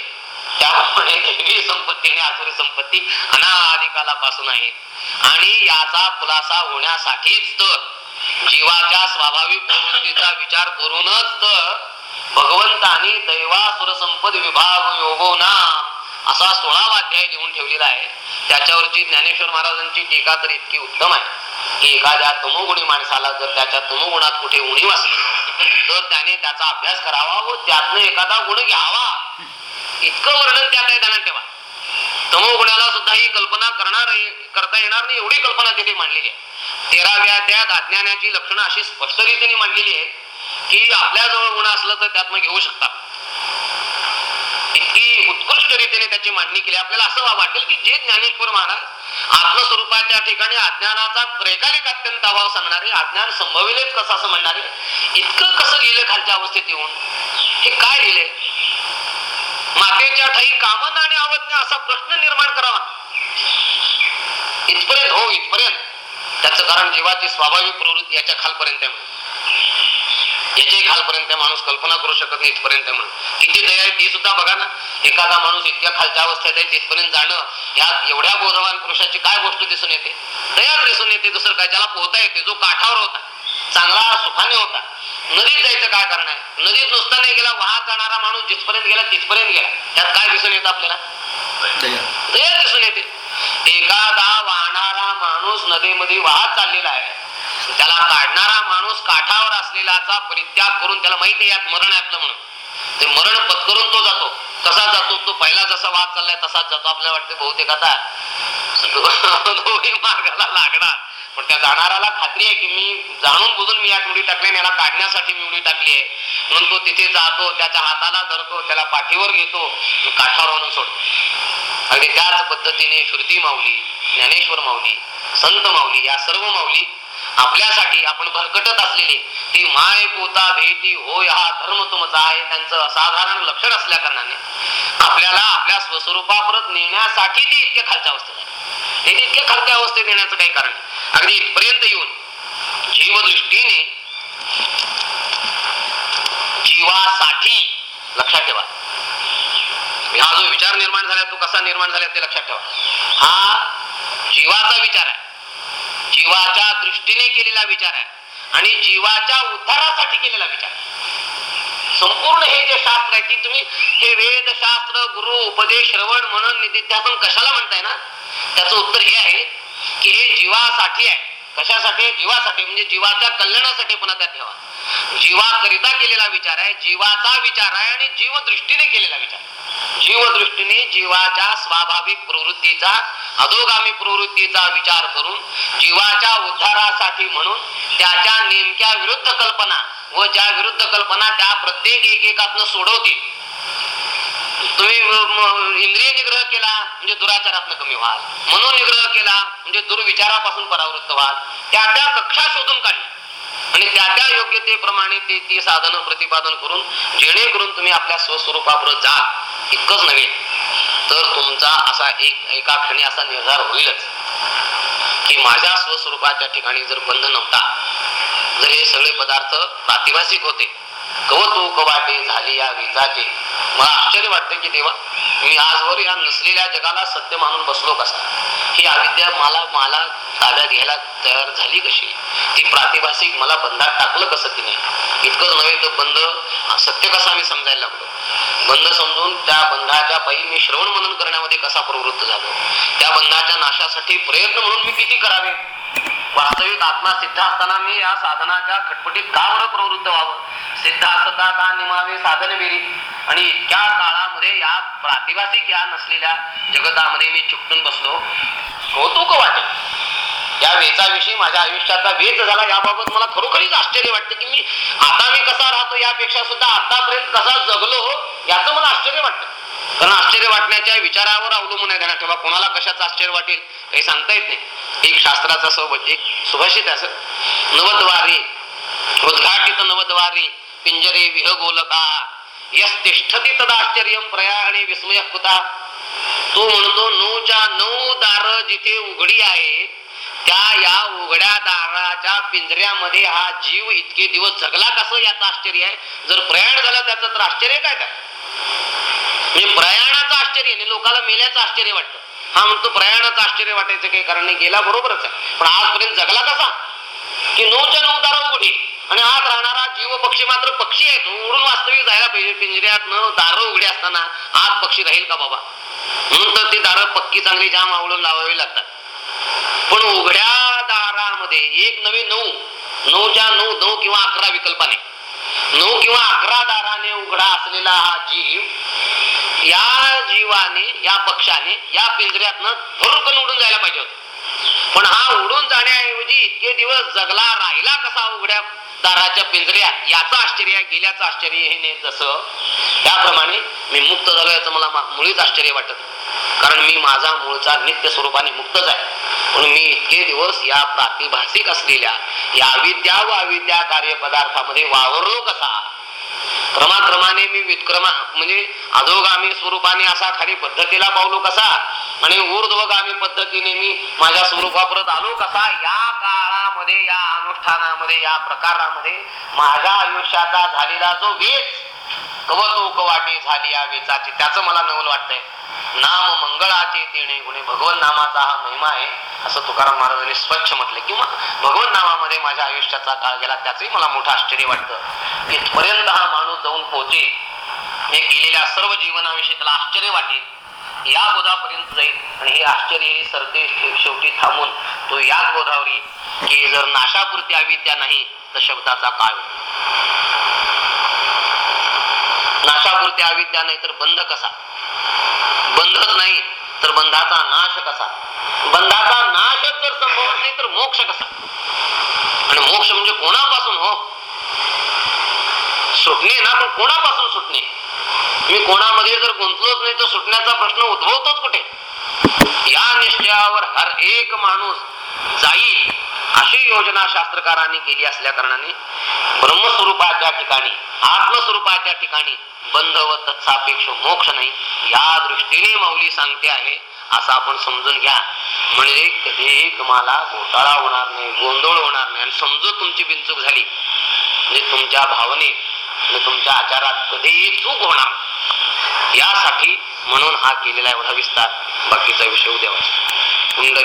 त्याप्रमाणे दैवी संपत्ती आणि आसुरी संपत्ती अनादिकालापासून आहे. आणि याचा खुलासा होण्यासाठीच तर जीवाच्या स्वाभाविक प्रवृत्तीचा विचार करूनच तर भगवंतानी दैवासुर संपद विभाग योगो नाम असा सोळावा अध्याय लिहून ठेवलेला आहे. त्याच्यावरची ज्ञानेश्वर महाराजांची टीका तर इतकी उत्तम आहे की एखाद्या तमोगुणी माणसाला जर त्याच्या तमोगुणात कुठे उणीव असली तर त्याने त्याचा अभ्यास करावा व त्यातनं एखादा गुण घ्यावा. इतकं वर्णन त्यात आहे त्यांना ठेवा. तमोगुणाला सुद्धा ही कल्पना करणार करता येणार नाही एवढी कल्पना तिथे मांडलेली आहे. तेराव्या त्यात अज्ञानाची लक्षणं अशी स्पष्ट रीतीने मांडलेली आहेत की आपल्याजवळ गुण असलं तर त्यात घेऊ शकता इतकी उत्कृष्ट रीतीने त्याची मांडणी केली. आपल्याला असं वाटेल की जे ज्ञानेश्वर महाराज आत्मस्वरूपाच्या ठिकाणी अज्ञानाचा प्रेकालिक अत्यंत अभाव सांगणारे अज्ञान संभविलेच कसं असं म्हणणारे इतकं कसं गेले खालच्या अवस्थेत येऊन हे काय लिहिले मातेच्या ठाई कामन आणि अवज्ञा असा प्रश्न निर्माण करावा. इथपर्यंत हो इथपर्यंत. त्याचं कारण जीवाची स्वाभाविक प्रवृत्ती याच्या खालपर्यंत आहे याच्याही खालपर्यंत माणूस कल्पना करू शकत नाही इथपर्यंत म्हणून. किती दया आहे ती सुद्धा बघा ना. एखादा माणूस इतक्या खालच्या अवस्थेत आहे तिथपर्यंत जाणं यात एवढ्या बोधवान पुरुषाची काय गोष्ट दिसून येते? दया दिसून येते दुसरं काय? ज्याला पोहता येते जो काठावर होता. चांगला सुखाने होता. नदीत जायचं काय कारण आहे? नदीत नुसता नाही गेला वाहत जाणारा माणूस जिथपर्यंत गेला तिथपर्यंत गेला. त्यात काय दिसून येतं आपल्याला? दया दिसून येते. एखादा वाहणारा माणूस नदीमध्ये वाहत चाललेला आहे. त्याला काढणारा माणूस काठावर असलेलाचा परित्याग करून त्याला माहिती आहे यात मरण आहे आपलं म्हणून. ते मरण पत्करून तो जातो. कसा जातो. तो पहिला जसा वाद चाललाय तसाच जातो. आपल्याला वाटते बहुतेक आता दोन्ही मार्गाला लागणार. पण त्या जाणाऱ्याला खात्री आहे की मी जाणून बुजून मी यात उडी टाकली आणि याला काढण्यासाठी मी उडी टाकली आहे. म्हणून तो तिथे जातो त्याच्या हाताला धरतो त्याला पाठीवर घेतो काठावर आणून सोडतो. अगदी त्याच पद्धतीने श्रुती माऊली ज्ञानेश्वर माऊली संत माऊली या सर्व माऊली आपल्यासाठी आपण भरकटत असलेली ती माय पोता भेटी होय हा धर्म तुमचा आहे त्यांचं असाधारण लक्षण असल्या कारणाने आपल्याला आपल्या स्वस्वरूपा परत नेण्यासाठी ते इतक्या खालच्या अवस्थेत हे इतक्या खालच्या अवस्थेत नेण्याचं काही कारण नाही. अगदी इथपर्यंत येऊन जीवदृष्टीने जीवासाठी लक्षात ठेवा. हा जो विचार निर्माण झाला तो कसा निर्माण झाला ते लक्षात ठेवा. हा जीवाचा विचार आहे. जीवाच्या दृष्टीने केलेला विचार आहे आणि जीवाच्या उद्धारासाठी केलेला विचार संपूर्ण हे जे शास्त्र आहे ती तुम्ही हे वेद शास्त्र गुरु उपदेश श्रवण म्हणून निधिध्यासन कशाला म्हणताय ना? त्याचं उत्तर हे आहे की हे जीवासाठी आहे. कशासाठी? जीवासाठी. म्हणजे जीवाच्या कल्याणासाठी पुन्हा त्या ठेवा. जीवाकरिता केलेला विचार आहे जीवाचा विचार आहे आणि जीवदृष्टीने केलेला विचार. जीवदृष्टीने जीवाच्या स्वाभाविक प्रवृत्तीचा अधोगामी प्रवृत्तीचा विचार करून जीवाच्या उद्धारासाठी म्हणून त्याच्या नेमक्या विरुद्ध कल्पना व ज्या विरुद्ध कल्पना त्या प्रत्येक एकेकातनं सोडवतील तुम्ही इंद्रिय निग्रह केला म्हणजे दुराचारातनं कमी व्हाल. मनोनिग्रह केला म्हणजे दुर्विचारापासून परावृत्त व्हाल. त्या त्या कक्षा शोधून काढली. आणि त्या त्या योग्यतेप्रमाणे ते ती साधन प्रतिपादन करून जेणेकरून तुम्ही आपल्या स्वस्वरूपापुढे जाल. इतकंच नव्हे तर तुमचा असा एक एका क्षणी असा निर्धार होईलच. की माझ्या स्वस्वरूपाच्या ठिकाणी जर बंध नव्हता जर हे सगळे पदार्थ प्रातिभासिक होते कवतुक कवाटे झाले या विजाचे. मला आश्चर्य वाटते की देवा मी आजवर या नसलेल्या जगाला सत्य मानून बसलो कसा? ही अविद्या मला मला ताब्यात घ्यायला तयार झाली कशी? ती प्रातिभाषिक मला बंधात टाकलं कसं तिने? इतकंच नव्हे तर बंध सत्य कसा मी समजायला लागलो? बंध समजून त्या बंधाच्या पायी मी श्रवण मनन करण्यामध्ये कसा प्रवृत्त झालो? त्या बंधाच्या नाशासाठी प्रयत्न म्हणून मी किती करावे? वास्तविक आत्मा सिद्ध असताना मी या साधनाच्या खटपटीत का बरं प्रवृत्त व्हावं? सिद्ध असता का निमावे साधन विरी आणि इतक्या काळामध्ये या प्रातिभासिक या नसलेल्या जगतामध्ये मी चुकटून बसलो. कौतुक वाटत या वेचाविषयी माझ्या आयुष्याचा वेच झाला. याबाबत मला खरोखरीच आश्चर्य वाटतं की मी आता मी कसा राहतो यापेक्षा सुद्धा आतापर्यंत कसा जगलो याचं मला आश्चर्य वाटतं. कारण आश्चर्य वाटण्याच्या विचारावर अवलंबून आहे ध्यानात ठेवा कोणाला कशाचं आश्चर्य वाटेल काही सांगता येत नाही. एक शास्त्राचा सोबत एक सुभाषित आहे असं. नवद्वारे उद्घाटित नवद्वारे पिंजरे विहगोलका यस तिष्ठती तदाश्चर्य प्रयाणे विस्मय कुता? तो म्हणतो नऊच्या नऊ दार जिथे उघडी आहे त्या या उघड्या दाराच्या पिंजऱ्यामध्ये हा जीव इतके दिवस जगला कसं याचं आश्चर्य आहे? जर प्रयाण झालं त्याचं तर आश्चर्य काय काय म्हणजे प्रयाणाचं आश्चर्य लोकाला मेल्याचं आश्चर्य वाटतं. हा म्हणतो प्रयाणाचं आश्चर्य वाटायचं काही कारण नाही गेला बरोबरच आहे. पण आजपर्यंत जगला कसा? की नऊच्या नऊ दारा उघडी आणि आत राहणारा जीव पक्षी मात्र पक्षी आहे तो उडून वास्तविक जायला पाहिजे. पिंजऱ्यात न दारं उघडी असताना आत पक्षी राहील का बाबा? म्हणून तर ती दारं पक्की चांगली जाम आवडून लावावी लागतात. पण उघड्या दारामध्ये एक नवे नऊ नऊच्या नऊ नऊ किंवा अकरा विकल्पाने नऊ किंवा अकरा दाराने उघडा असलेला हा जीव या जीवाने या पक्षाने या पिंजऱ्यातनं भरकन उडून जायला पाहिजे होत. पण हा उडून जाण्याऐवजी इतके दिवस जगला राहिला कसा उघड्या दाराच्या पिंजऱ्यात याचं आश्चर्य गेल्याचं आश्चर्य हे नाही जसं. त्याप्रमाणे मी मुक्त झालो याचं मला मुळीच आश्चर्य वाटत. कारण मी माझा मूळचा नित्य स्वरूपाने मुक्तच आहे. म्हणून मी इतके दिवस या प्रातिभासिक असलेल्या या अविद्या व अविद्या कार्यपदार्थामध्ये वावरलो कसा? क्रमाक्रमाने मी विक्रमा म्हणजे अधोगामी स्वरूपाने असा खाली पद्धतीला पावलो कसा? आणि ऊर्ध्वगामी पद्धतीने मी माझ्या स्वरूपापर्यंत आलो कसा? या काळामध्ये या अनुष्ठानामध्ये या प्रकारामध्ये माझ्या आयुष्याचा झालेला जो वेच कवतो कवाटी झाली या वेचाची. त्याचं मला नवल वाटतंय. नाम मंगळाचे तिने गुणे. भगवन नामाचा हा महिमा आहे असं तुकाराम महाराजांनी स्वच्छ म्हटले. किंवा भगवन नामामध्ये माझ्या आयुष्याचा काळ गेला त्याचंही मला मोठं आश्चर्य वाटतं. इथपर्यंत हा माणूस जाऊन पोहोचे हे केलेल्या सर्व जीवनाविषयी त्याला आश्चर्य वाटेल. या बोधापर्यंत जाईल. आणि हे आश्चर्य हे सरते शेवटी थांबून तो याच बोधावर की जर नाशापुरती अविद्या नाही तर शब्दाचा काय नाशापुरती अविद्या नाही तर बंध कसा? बंधच नाही तर बंधाचा नाश कसा? बंधाचा नाशच जर संभवत नाही तर मोक्ष कसा? आणि मोक्ष म्हणजे कोणापासून हो? सुटणे ना पण कोणापासून सुटणे? मी कोणामध्ये जर गुंतलोच नाही तर सुटण्याचा प्रश्न उद्भवतोच कुठे? या निश्चयावर हर एक माणूस जाईल अशी योजना शास्त्रकारांनी केली असल्या कारणाने ब्रह्मस्वरूपाच्या ठिकाणी आत्मस्वरूपाच्या ठिकाणी बंध व तत्सापेक्ष मोक्ष नाही. या दृष्टीने माऊली सांगते आहे असं आपण समजून घ्या. म्हणजे कधीही तुम्हाला घोटाळा होणार नाही गोंधळ होणार नाही. आणि समजू तुमची बिनचूक झाली म्हणजे तुमच्या भावनेत आणि तुमच्या आचारात कधीही चूक होणार. यासाठी म्हणून हा केलेला एवढा विस्तार. बाकीचा विषय उद्या कुंडली